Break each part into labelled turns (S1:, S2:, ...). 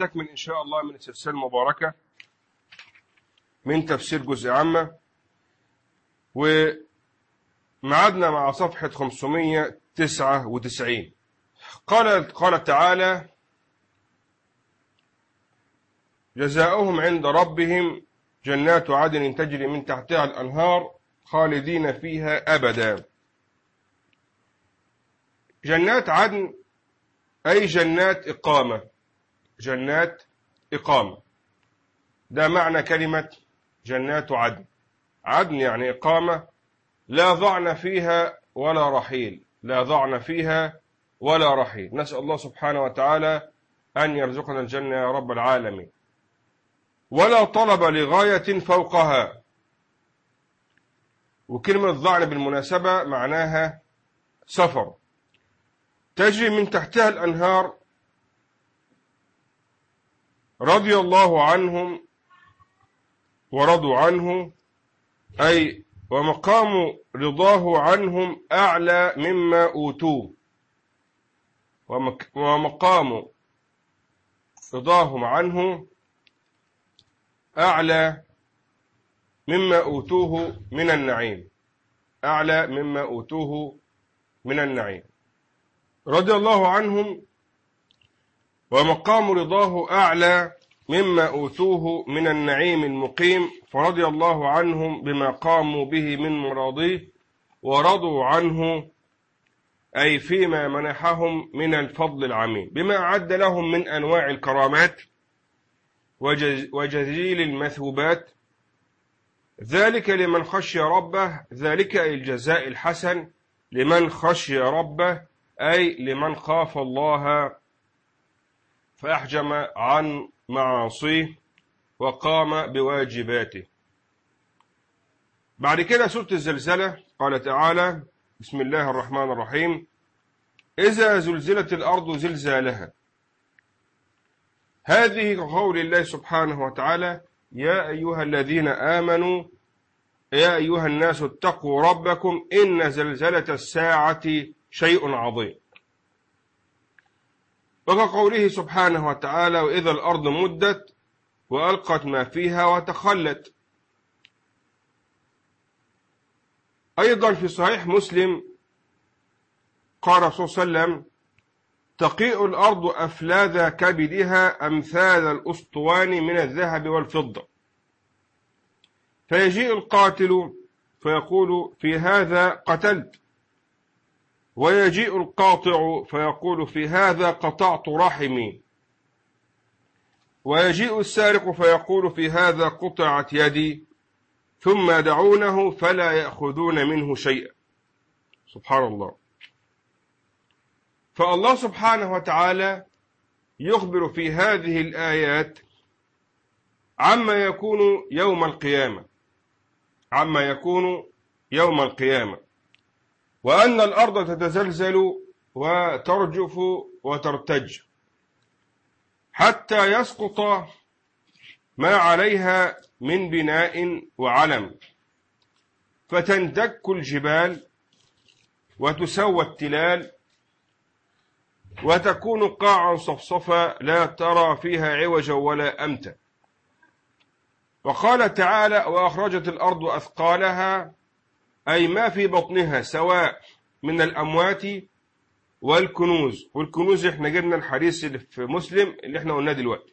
S1: نستكمل إن شاء الله من السلسلة المباركة من تفسير جزء عامة. ومعدنا مع صفحة 599 قال قال تعالى جزاؤهم عند ربهم جنات عدن تجري من تحتها الأنهار خالدين فيها أبدا. جنات عدن أي جنات إقامة. جنات إقامة. ده معنى كلمة جنات عدن. عدن يعني إقامة لا ضعن فيها ولا رحيل. لا ضعن فيها ولا رحيل. نسأل الله سبحانه وتعالى أن يرزقنا الجنة يا رب العالمين. ولا طلب لغاية فوقها. وكلمة ضعن بالمناسبة معناها سفر. تجري من تحتها الأنهار رضي الله عنهم ورضوا عنه أي ومقام رضاه عنهم أعلى مما أوتوه. ومقام رضاهم عنه أعلى مما أوتوه من النعيم. أعلى مما أوتوه من النعيم. رضي الله عنهم ومقام رضاه أعلى مما أوتوه من النعيم المقيم فرضي الله عنهم بما قاموا به من مراضيه ورضوا عنه أي فيما منحهم من الفضل العميم بما أعد لهم من أنواع الكرامات وجزيل المثوبات ذلك لمن خشي ربه ذلك الجزاء الحسن لمن خشي ربه أي لمن خاف الله فأحجم عن معاصيه وقام بواجباته. بعد كده سورة الزلزلة قال تعالى بسم الله الرحمن الرحيم. إذا زلزلت الأرض زلزالها. هذه قول الله سبحانه وتعالى يا أيها الذين آمنوا يا أيها الناس اتقوا ربكم إن زلزلة الساعة شيء عظيم. وكقوله سبحانه وتعالى وإذا الأرض مدت وألقت ما فيها وتخلت. أيضا في صحيح مسلم قال رسول صلى الله عليه وسلم تقيء الأرض أفلاذ كبدها أمثال الأسطوان من الذهب والفضة. فيجيء القاتل فيقول في هذا قتلت. ويجيء القاطع فيقول في هذا قطعت رحمي. ويجيء السارق فيقول في هذا قطعت يدي. ثم يدعونه فلا يأخذون منه شيئا. سبحان الله. فالله سبحانه وتعالى يخبر في هذه الآيات عما يكون يوم القيامة. عما يكون يوم القيامة. وأن الأرض تتزلزل وترجف وترتج حتى يسقط ما عليها من بناء وعلم. فتندك الجبال وتسوى التلال وتكون قاعا صفصفا لا ترى فيها عوجا ولا أمتا. وقال تعالى وأخرجت الأرض أثقالها أي ما في بطنها سواء من الأموات والكنوز. والكنوز إحنا جبنا الحديث اللي في مسلم اللي إحنا قلناه دلوقتي.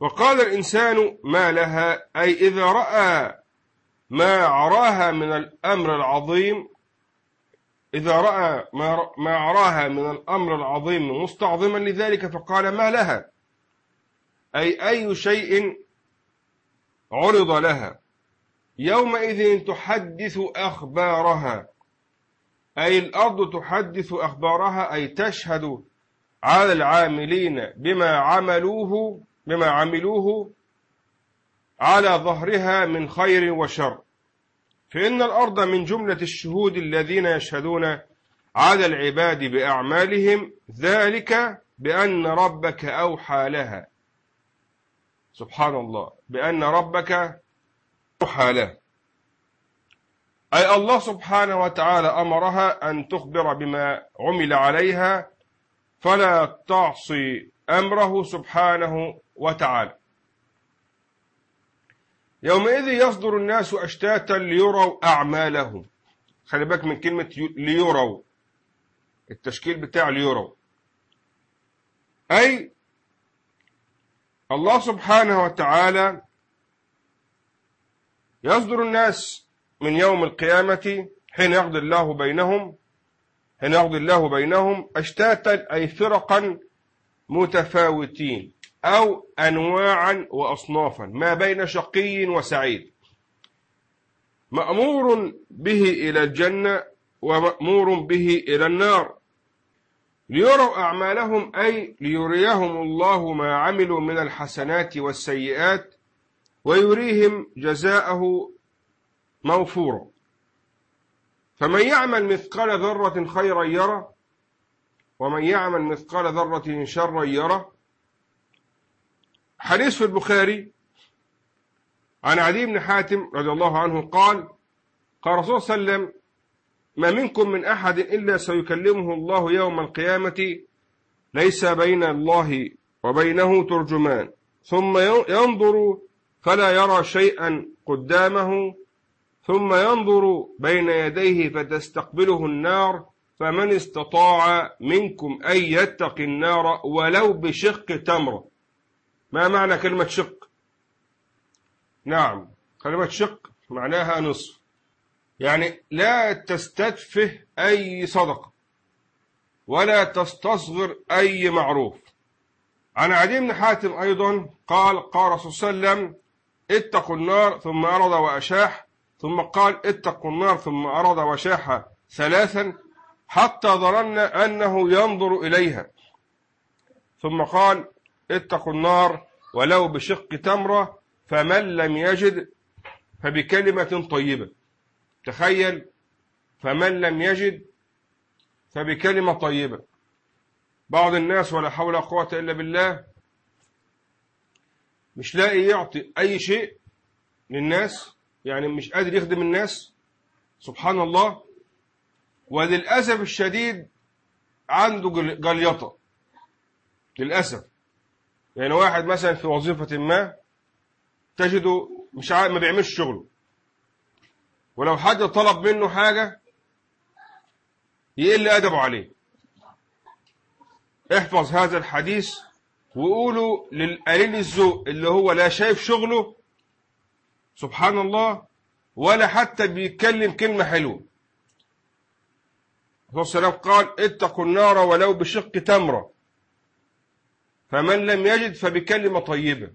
S1: وقال الإنسان ما لها أي إذا رأى ما عراها من الأمر العظيم إذا رأى ما عراها من الأمر العظيم مستعظما لذلك فقال ما لها أي أي شيء عرض لها. يومئذ تحدث أخبارها. أي الأرض تحدث أخبارها أي تشهد على العاملين بما عملوه بما عملوه على ظهرها من خير وشر. فإن الأرض من جملة الشهود الذين يشهدون على العباد بأعمالهم ذلك بأن ربك أوحى لها. سبحان الله. بأن ربك أوحى له أي الله سبحانه وتعالى أمرها أن تخبر بما عمل عليها فلا تعصي أمره سبحانه وتعالى. يومئذ يصدر الناس أشتاتا ليروا أعمالهم. خلي بالك من كلمة ليروا. التشكيل بتاع ليروا. أي الله سبحانه وتعالى يصدر الناس من يوم القيامة حين يقضي الله بينهم حين يقضي الله بينهم أشتاتا أي فرقا متفاوتين أو أنواعا وأصنافا ما بين شقي وسعيد. مأمور به إلى الجنة ومأمور به إلى النار. ليروا أعمالهم أي ليريهم الله ما عملوا من الحسنات والسيئات ويريهم جزاءه موفورا. فمن يعمل مثقال ذرة خيرا يرى ومن يعمل مثقال ذرة شرا يرى حديث في البخاري عن عدي بن حاتم رضي الله عنه قال قال رسول صلى الله عليه وسلم ما منكم من أحد إلا سيكلمه الله يوم القيامة ليس بين الله وبينه ترجمان. ثم ينظر فلا يرى شيئا قدامه ثم ينظر بين يديه فتستقبله النار فمن استطاع منكم أن يتقي النار ولو بشق تمرة. ما معنى كلمة شق؟ نعم كلمة شق معناها نصف. يعني لا تستدفه أي صدقة ولا تستصغر أي معروف. عن عدي بن حاتم أيضا قال قال رسول الله اتقوا النار ثم أرض وأشاح. ثم قال اتقوا النار ثم أرض وشاح ثلاثا حتى ظننا أنه ينظر إليها. ثم قال اتقوا النار ولو بشق تمرة فمن لم يجد فبكلمة طيبة. تخيل فمن لم يجد فبكلمة طيبة. بعض الناس ولا حول قوة إلا بالله مش لاقي يعطي أي شيء للناس يعني مش قادر يخدم الناس. سبحان الله. وللأسف الشديد عنده جليطة للأسف. يعني واحد مثلا في وظيفة ما تجده مش عارف ما بيعملش شغله. ولو حد طلب منه حاجة يقل أدبه عليه. احفظ هذا الحديث. وقولوا للقليل الذوق اللي هو لا شايف شغله سبحان الله ولا حتى بيتكلم كلمة حلوة. الرسول صلى قال اتقوا النار ولو بشق تمرة. فمن لم يجد فبكلمة طيبة.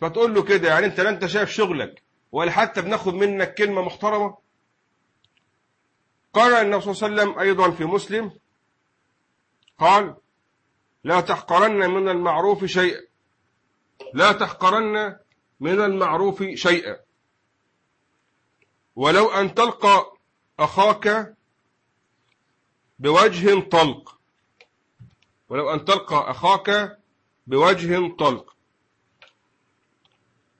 S1: فتقول له كده يعني انت لا انت شايف شغلك ولا حتى بناخد منك كلمة محترمة؟ قال النبي صلى الله عليه وسلم أيضا في مسلم قال لا تحقرن من المعروف شيئا. لا تحقرن من المعروف شيئا. ولو أن تلقى أخاك بوجه طلق. ولو أن تلقى أخاك بوجه طلق.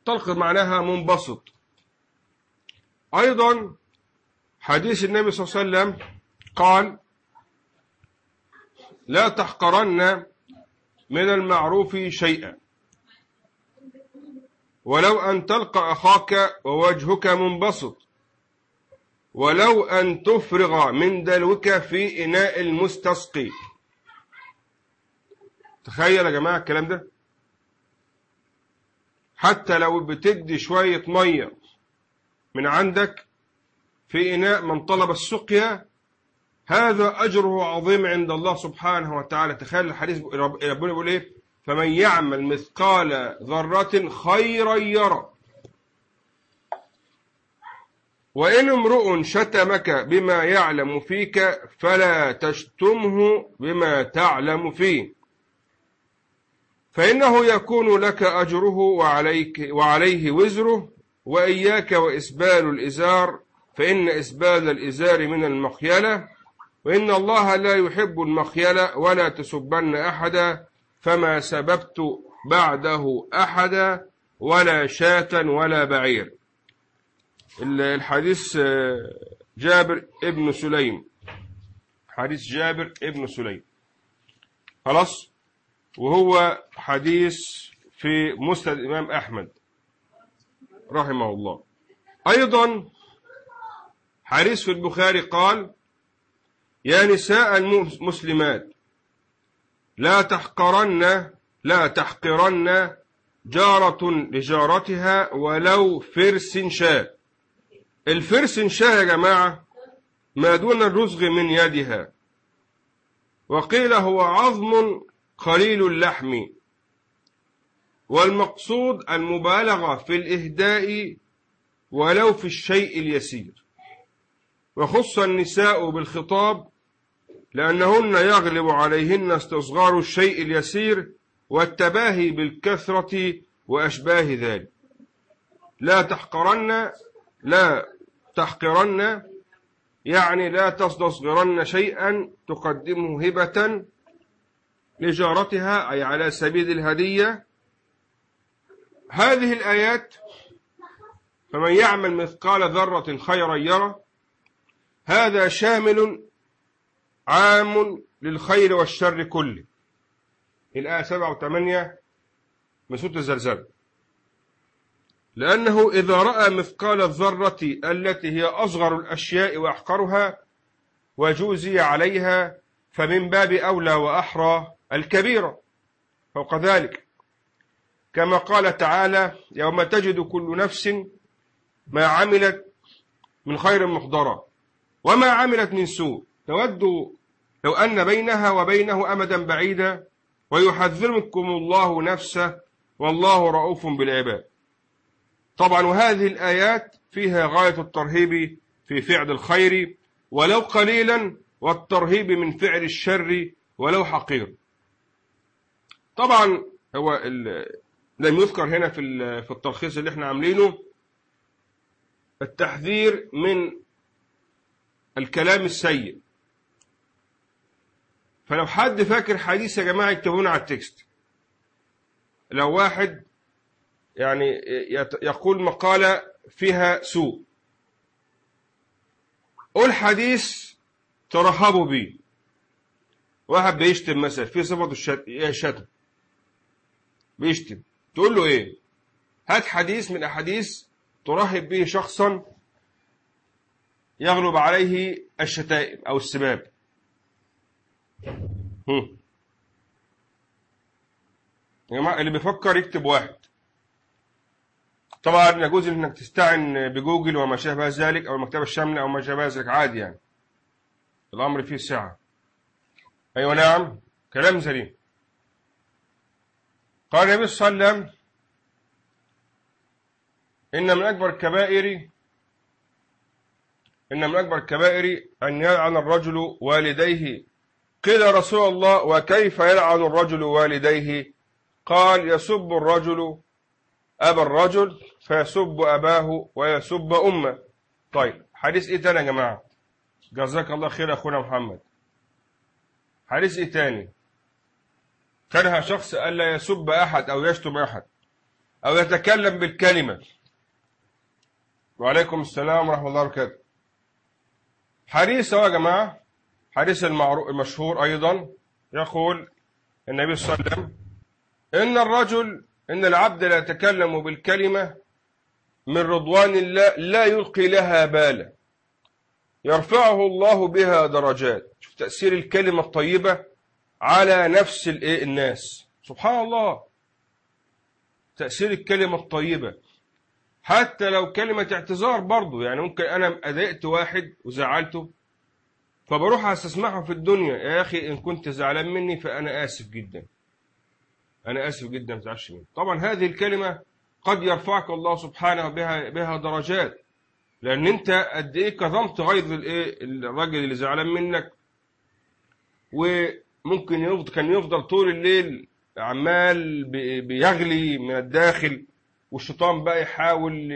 S1: طلق معناها منبسط. أيضا حديث النبي صلى الله عليه وسلم قال لا تحقرن من المعروف شيئا. ولو أن تلقى أخاك ووجهك منبسط ولو أن تفرغ من دلوك في إناء المستسقي. تخيل يا جماعة الكلام ده؟ حتى لو بتدي شوية مية من عندك في إناء من طلب السقيا هذا أجره عظيم عند الله سبحانه وتعالى. تخيل الحديث ربنا بيقول إيه؟ فمن يعمل مثقال ذرة خيرا يرى وإن امرؤ شتمك بما يعلم فيك فلا تشتمه بما تعلم فيه. فإنه يكون لك أجره وعليك وعليه وزره. وإياك وإسبال الإزار. فإن إسبال الإزار من المخيلة. وإن الله لا يحب المخيلة ولا تسبن أحدا فما سببت بعده أحدا ولا شاة ولا بعير. الحديث جابر ابن سليم. حديث جابر ابن سليم. خلاص؟ وهو حديث في مسند الإمام أحمد. رحمه الله. أيضا حديث في البخاري قال يا نساء المسلمات لا تحقرن لا تحقرن جارة لجارتها ولو فرس شاء الفرس شاء يا جماعة ما دون الرزغ من يدها. وقيل هو عظم قليل اللحم. والمقصود المبالغة في الإهداء ولو في الشيء اليسير. وخص النساء بالخطاب لأنهن يغلب عليهن استصغار الشيء اليسير والتباهي بالكثرة وأشباه ذلك. لا تحقرن لا تحقرن يعني لا تستصغرن شيئا تقدمه هبة لجارتها أي على سبيل الهدية. هذه الآيات فمن يعمل مثقال ذرة خيرا يرى هذا شامل عام للخير والشر كله. الآية 7 و8 من سورة الزلزال. لأنه إذا رأى مثقال الذرة التي هي أصغر الأشياء وأحقرها وجوزي عليها فمن باب أولى وأحرى الكبيرة فوق ذلك كما قال تعالى يوم تجد كل نفس ما عملت من خير محضرة وما عملت من سوء. تود لو أن بينها وبينه أمدا بعيدا ويحذركم الله نفسه والله رؤوف بالعباد. طبعا وهذه الآيات فيها غاية الترهيب في فعل الخير ولو قليلا والترهيب من فعل الشر ولو حقير. طبعا هو لم يذكر هنا في في التلخيص اللي إحنا عاملينه التحذير من الكلام السيء. فلو حد فاكر حديث يا جماعة يكتبونه على التكست. لو واحد يعني يقول مقالة فيها سوء. قول حديث ترحبوا بيه. واحد بيشتم مثلا في صفة الشتم بيشتم. تقول له إيه؟ هات حديث من أحاديث ترحب به شخصا يغلب عليه الشتائم أو السباب. يا جماعة اللي بيفكر يكتب واحد. طبعا يجوز إنك تستعن بجوجل وما شابه ذلك أو المكتبه الشامله أو ما شابه ذلك عادي يعني. الأمر فيه سعه أيوه نعم. كلام سليم. قال النبي صلى الله عليه وسلم إن من أكبر الكبائر إن من أكبر الكبائر أن يلعن الرجل والديه قيل رسول الله وكيف يلعن الرجل والديه؟ قال يسب الرجل أبا الرجل فيسب أباه ويسب أمه. طيب حديث إيه تاني يا جماعة. جزاك الله خير أخونا محمد. حديث إيه تاني كره شخص ألا يسب أحد أو يشتم أحد أو يتكلم بالكلمة. وعليكم السلام ورحمة الله وبركاته. حديث يا جماعة حديث المشهور أيضا يقول النبي صلى الله عليه وسلم إن الرجل إن العبد لا يتكلم بالكلمة من رضوان الله لا يلقي لها بالا. يرفعه الله بها درجات. شوف تأثير الكلمة الطيبة على نفس الناس. سبحان الله. تأثير الكلمة الطيبة. حتى لو كلمة اعتذار برضه يعني ممكن أنا أضايقت واحد وزعلته فبروح استسمحه في الدنيا. يا أخي إن كنت زعلان مني فأنا آسف جدا. أنا آسف جدا ما تزعلش مني. طبعا هذه الكلمة قد يرفعك الله سبحانه بها بها درجات. لأن أنت قد إيه كظمت غيظ الإيه الراجل اللي زعلان منك. وممكن يفضل كان يفضل طول الليل عمال بيغلي من الداخل والشيطان بقى يحاول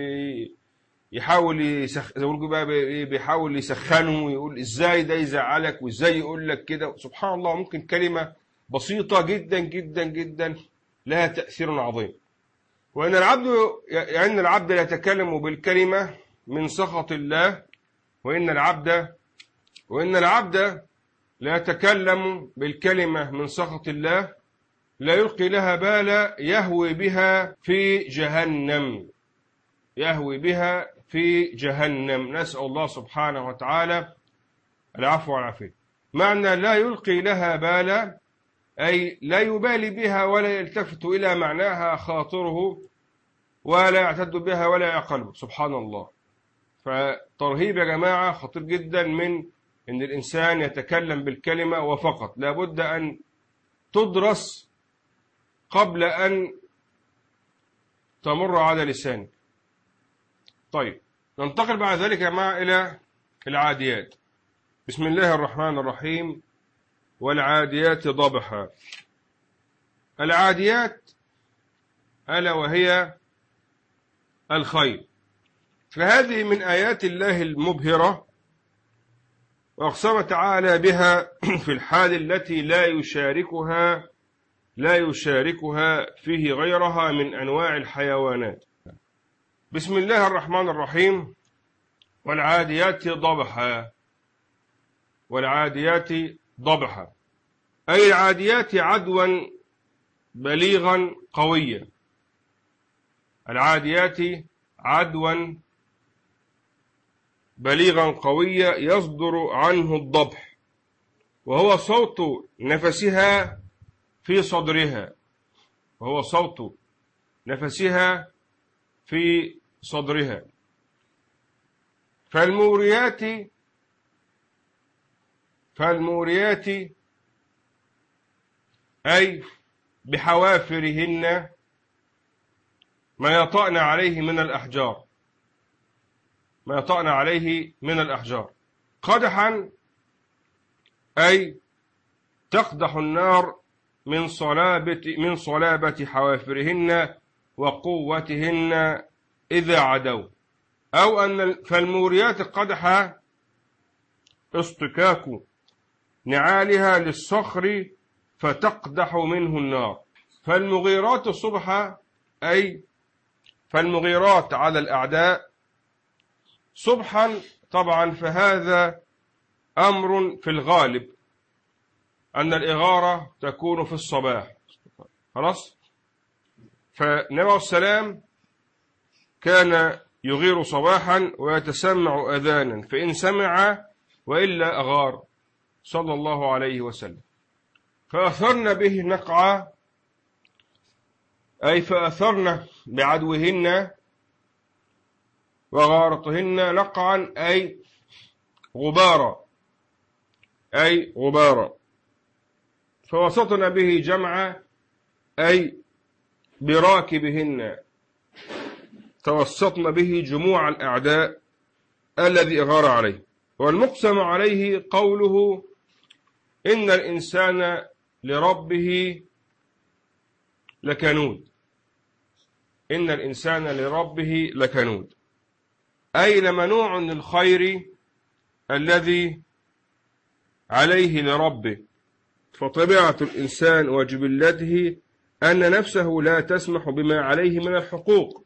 S1: يحاول يسخ... زي بقى بيحاول يسخنه ويقول إزاي ده يزعلك وإزاي يقول لك كده. سبحان الله ممكن كلمة بسيطة جدا جدا جدا لها تأثير عظيم. وإن العبد يعني العبد لا يتكلم بالكلمة من سخط الله وإن العبد وإن العبد لا يتكلم بالكلمة من سخط الله لا يلقي لها بالا يهوي بها في جهنم. يهوي بها في جهنم. نسأل الله سبحانه وتعالى العفو والعافية. معنى لا يلقي لها بالا أي لا يبالي بها ولا يلتفت إلى معناها خاطره ولا يعتد بها ولا يعقله سبحان الله. فترهيب يا جماعة خطير جدا من أن الإنسان يتكلم بالكلمة وفقط. لابد أن تدرس قبل أن تمر على لسانك. طيب ننتقل بعد ذلك جماعة إلى العاديات. بسم الله الرحمن الرحيم. والعاديات ضبحا. العاديات ألا وهي الخير. فهذه من آيات الله المبهرة وأقسم تعالى بها في الحال التي لا يشاركها لا يشاركها فيه غيرها من أنواع الحيوانات. بسم الله الرحمن الرحيم. والعاديات ضبحا. والعاديات ضبحا. أي العاديات عدوا بليغا قويا. العاديات عدوا بليغا قويا يصدر عنه الضبح. وهو صوت نفسها في صدرها. وهو صوت نفسها في صدرها. فالموريات فالموريات أي بحوافرهن ما يطأن عليه من الأحجار. ما يطأن عليه من الأحجار. قدحا أي تقدح النار من صلابة من صلابة حوافرهن وقوتهن إذا عدوا أو أن فالموريات قدحا اصطكاك نعالها للصخر فتقدح منه النار. فالمغيرات الصبح أي فالمغيرات على الأعداء صبحا طبعا فهذا أمر في الغالب أن الإغارة تكون في الصباح. خلاص؟ فالنبي السلام كان يغير صباحا ويتسمع أذانا فإن سمع وإلا أغار. صلى الله عليه وسلم. فأثرن به نقعا أي فأثرن بعدوهن وغارتهن نقعا أي غبارا. أي غبارا. فوسطن به جمعا أي براكبهن. توسطن به جموع الأعداء الذي غار عليه. والمقسم عليه قوله إن الإنسان لربه لكنود. إن الإنسان لربه لكنود. أي لمنوع للخير الذي عليه لربه. فطبيعة الإنسان وجبلته أن نفسه لا تسمح بما عليه من الحقوق.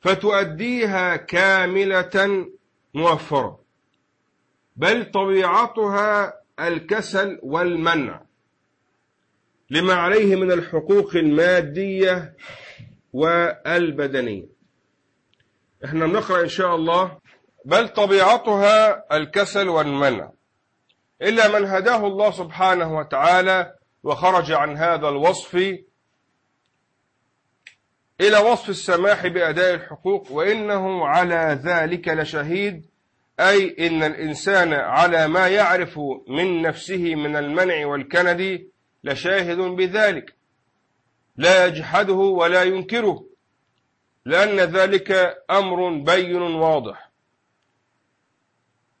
S1: فتؤديها كاملة موفرة بل طبيعتها الكسل والمنع لما عليه من الحقوق المادية والبدنية. إحنا بنقرأ إن شاء الله بل طبيعتها الكسل والمنع. إلا من هداه الله سبحانه وتعالى وخرج عن هذا الوصف إلى وصف السماح بأداء الحقوق وإنه على ذلك لشهيد أي إن الإنسان على ما يعرف من نفسه من المنع والكند لشاهد بذلك. لا يجحده ولا ينكره لأن ذلك أمر بين واضح.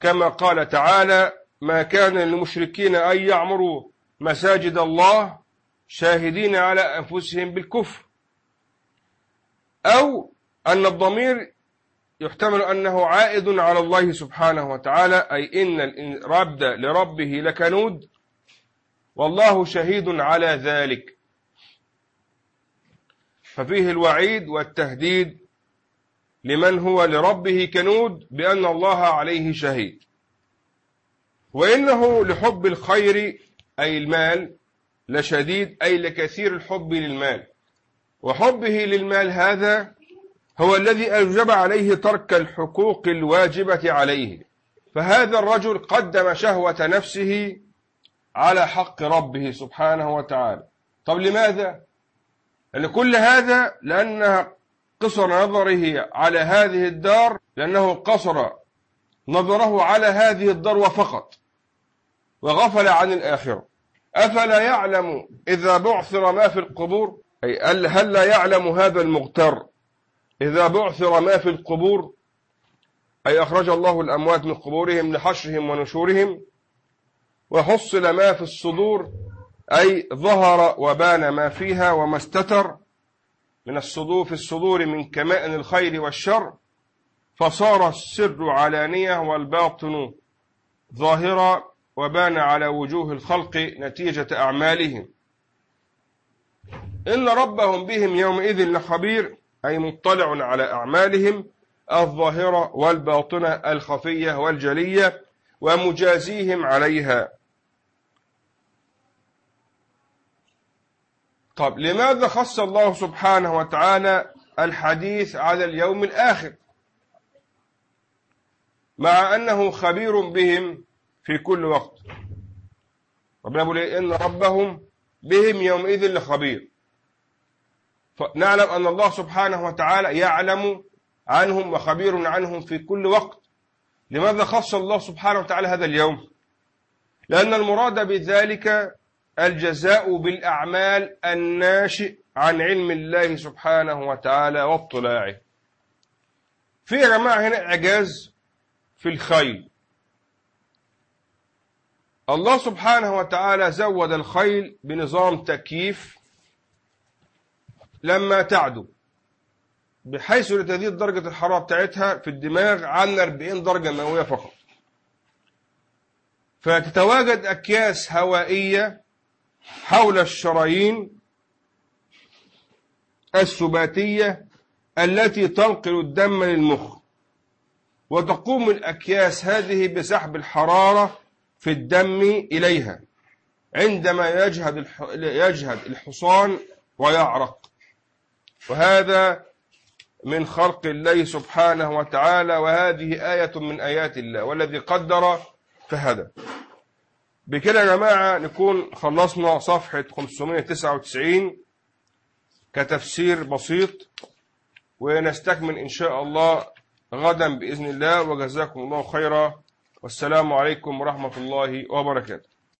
S1: كما قال تعالى ما كان للمشركين أن يعمروا مساجد الله شاهدين على أنفسهم بالكفر. أو أن الضمير يحتمل أنه عائد على الله سبحانه وتعالى أي إن الرب لربه لكنود والله شهيد على ذلك. ففيه الوعيد والتهديد لمن هو لربه كنود بأن الله عليه شهيد. وإنه لحب الخير أي المال لشديد أي لكثير الحب للمال. وحبه للمال هذا هو الذي أوجب عليه ترك الحقوق الواجبة عليه. فهذا الرجل قدم شهوة نفسه على حق ربه سبحانه وتعالى. طب لماذا؟ لأن كل هذا لأنها قصر نظره على هذه الدار لأنه قصر نظره على هذه الدار وفقط وغفل عن الآخرة. أفلا يعلم إذا بعثر ما في القبور؟ أي هل لا يعلم هذا المغتر إذا بعثر ما في القبور؟ أي أخرج الله الأموات من قبورهم لحشرهم ونشورهم؟ وحصل ما في الصدور؟ أي ظهر وبان ما فيها وما استتر؟ من الصدور في الصدور من كمائن الخير والشر؟ فصار السر علانية والباطن ظاهرا وبان على وجوه الخلق نتيجة أعمالهم. إن ربهم بهم يومئذ لخبير أي مطلع على أعمالهم الظاهرة والباطنة الخفية والجلية ومجازيهم عليها. طب لماذا خص الله سبحانه وتعالى الحديث على اليوم الآخر؟ مع أنه خبير بهم في كل وقت. ربنا يقول إن ربهم بهم يومئذ لخبير. فنعلم أن الله سبحانه وتعالى يعلم عنهم وخبير عنهم في كل وقت. لماذا خص الله سبحانه وتعالى هذا اليوم؟ لأن المراد بذلك الجزاء بالأعمال الناشئ عن علم الله سبحانه وتعالى واطلاعه. في يا جماعة هنا إعجاز في الخيل. الله سبحانه وتعالى زود الخيل بنظام تكييف لما تعدو. بحيث لتزيد درجة الحرارة بتاعتها في الدماغ عن 40 درجة مئوية فقط. فتتواجد أكياس هوائية حول الشرايين السباتية التي تنقل الدم للمخ. وتقوم الأكياس هذه بسحب الحرارة في الدم إليها. عندما يجهد يجهد الحصان ويعرق. وهذا من خلق الله سبحانه وتعالى وهذه آية من آيات الله والذي قدر فهدى. بكده يا جماعة نكون خلصنا صفحة 599 كتفسير بسيط ونستكمل إن شاء الله غدا بإذن الله وجزاكم الله خيرا. والسلام عليكم ورحمة الله وبركاته.